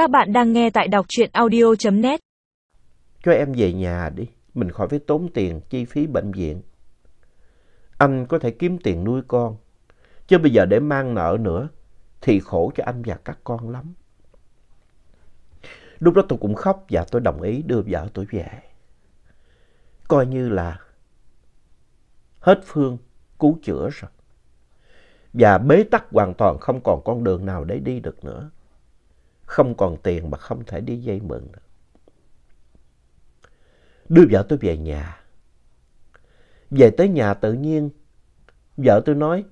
Các bạn đang nghe tại đọc truyện audio.net. Cho em về nhà đi, mình khỏi phải tốn tiền chi phí bệnh viện. Anh có thể kiếm tiền nuôi con, chứ bây giờ để mang nợ nữa thì khổ cho anh và các con lắm. Lúc đó tôi cũng khóc và tôi đồng ý đưa vợ tôi về. Coi như là hết phương cứu chữa rồi. Và bế tắc hoàn toàn không còn con đường nào để đi được nữa. Không còn tiền mà không thể đi dây mượn nữa. Đưa vợ tôi về nhà. Về tới nhà tự nhiên, vợ tôi nói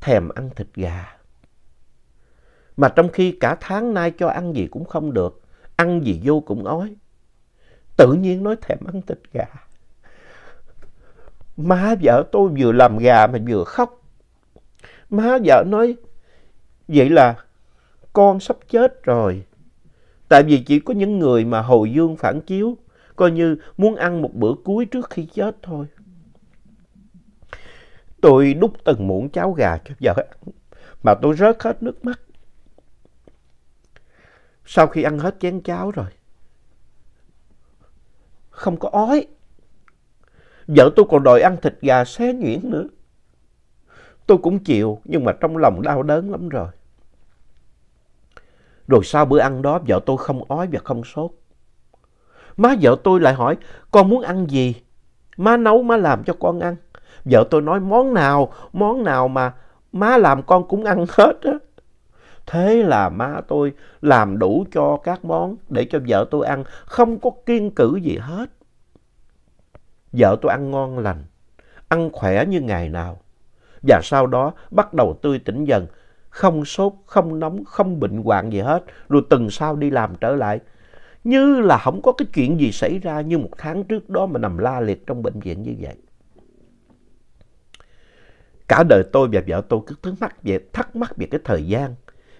thèm ăn thịt gà. Mà trong khi cả tháng nay cho ăn gì cũng không được, ăn gì vô cũng ói. Tự nhiên nói thèm ăn thịt gà. Má vợ tôi vừa làm gà mà vừa khóc. Má vợ nói, vậy là con sắp chết rồi. Tại vì chỉ có những người mà hồi dương phản chiếu, coi như muốn ăn một bữa cuối trước khi chết thôi. Tôi đút từng muỗng cháo gà cho vợ ăn, mà tôi rớt hết nước mắt. Sau khi ăn hết chén cháo rồi, không có ói. Vợ tôi còn đòi ăn thịt gà xé nhuyễn nữa. Tôi cũng chịu, nhưng mà trong lòng đau đớn lắm rồi. Rồi sau bữa ăn đó, vợ tôi không ói và không sốt. Má vợ tôi lại hỏi, con muốn ăn gì? Má nấu, má làm cho con ăn. Vợ tôi nói món nào, món nào mà má làm con cũng ăn hết á. Thế là má tôi làm đủ cho các món để cho vợ tôi ăn, không có kiêng cữ gì hết. Vợ tôi ăn ngon lành, ăn khỏe như ngày nào. Và sau đó bắt đầu tươi tỉnh dần, không sốt, không nóng, không bệnh hoạn gì hết. Rồi tuần sau đi làm trở lại. Như là không có cái chuyện gì xảy ra như một tháng trước đó mà nằm la liệt trong bệnh viện như vậy. Cả đời tôi và vợ tôi cứ thắc mắc về, thắc mắc về cái thời gian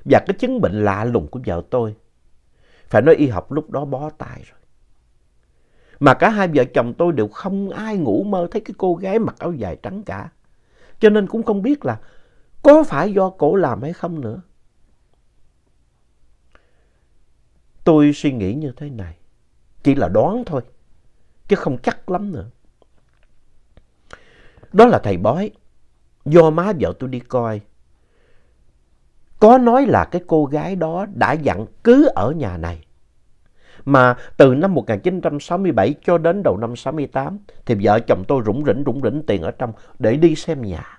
và cái chứng bệnh lạ lùng của vợ tôi. Phải nói y học lúc đó bó tay rồi. Mà cả hai vợ chồng tôi đều không ai ngủ mơ thấy cái cô gái mặc áo dài trắng cả. Cho nên cũng không biết là có phải do cổ làm hay không nữa. Tôi suy nghĩ như thế này. Chỉ là đoán thôi. Chứ không chắc lắm nữa. Đó là thầy bói. Do má vợ tôi đi coi. Có nói là cái cô gái đó đã dặn cứ ở nhà này. Mà từ năm 1967 cho đến đầu năm 68 thì vợ chồng tôi rủng rỉnh rủng rỉnh tiền ở trong để đi xem nhà.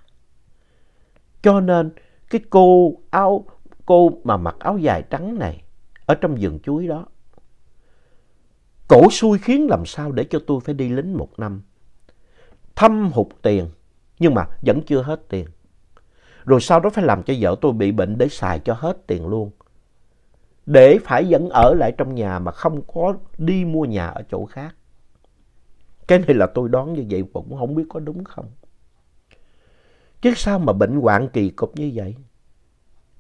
Cho nên, cái cô áo, cô mà mặc áo dài trắng này ở trong vườn chuối đó. Cổ xui khiến làm sao để cho tôi phải đi lính một năm. Thâm hụt tiền, nhưng mà vẫn chưa hết tiền. Rồi sau đó phải làm cho vợ tôi bị bệnh để xài cho hết tiền luôn. Để phải vẫn ở lại trong nhà mà không có đi mua nhà ở chỗ khác. Cái này là tôi đoán như vậy cũng không biết có đúng không. Chứ sao mà bệnh hoạn kỳ cục như vậy?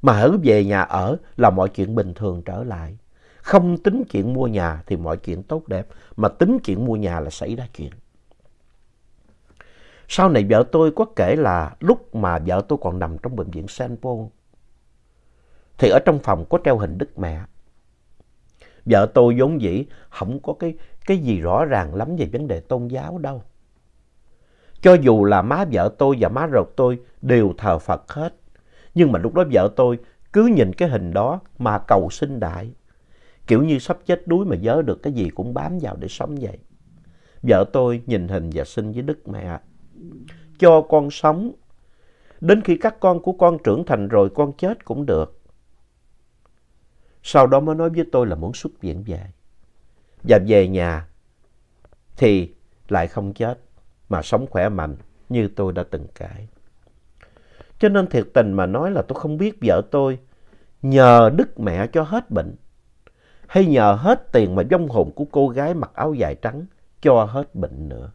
Mà hở về nhà ở là mọi chuyện bình thường trở lại. Không tính chuyện mua nhà thì mọi chuyện tốt đẹp. Mà tính chuyện mua nhà là xảy ra chuyện. Sau này vợ tôi có kể là lúc mà vợ tôi còn nằm trong bệnh viện Saint Paul. Thì ở trong phòng có treo hình Đức Mẹ. Vợ tôi vốn dĩ không có cái, cái gì rõ ràng lắm về vấn đề tôn giáo đâu. Cho dù là má vợ tôi và má ruột tôi đều thờ Phật hết. Nhưng mà lúc đó vợ tôi cứ nhìn cái hình đó mà cầu sinh đại. Kiểu như sắp chết đuối mà nhớ được cái gì cũng bám vào để sống vậy. Vợ tôi nhìn hình và xin với Đức Mẹ. Cho con sống. Đến khi các con của con trưởng thành rồi, con chết cũng được. Sau đó mới nói với tôi là muốn xuất viện về. Và về nhà thì lại không chết mà sống khỏe mạnh như tôi đã từng kể. Cho nên thiệt tình mà nói là tôi không biết vợ tôi nhờ đức mẹ cho hết bệnh hay nhờ hết tiền mà vong hồn của cô gái mặc áo dài trắng cho hết bệnh nữa.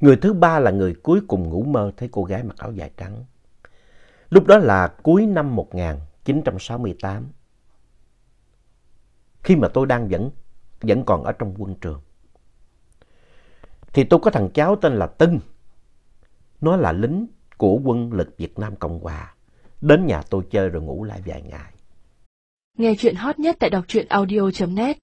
Người thứ ba là người cuối cùng ngủ mơ thấy cô gái mặc áo dài trắng. Lúc đó là cuối năm 1968. Khi mà tôi đang vẫn, vẫn còn ở trong quân trường. Thì tôi có thằng cháu tên là Tân. Nó là lính của quân lực Việt Nam Cộng Hòa đến nhà tôi chơi rồi ngủ lại vài ngày. Nghe chuyện hot nhất tại đọc truyện audio.net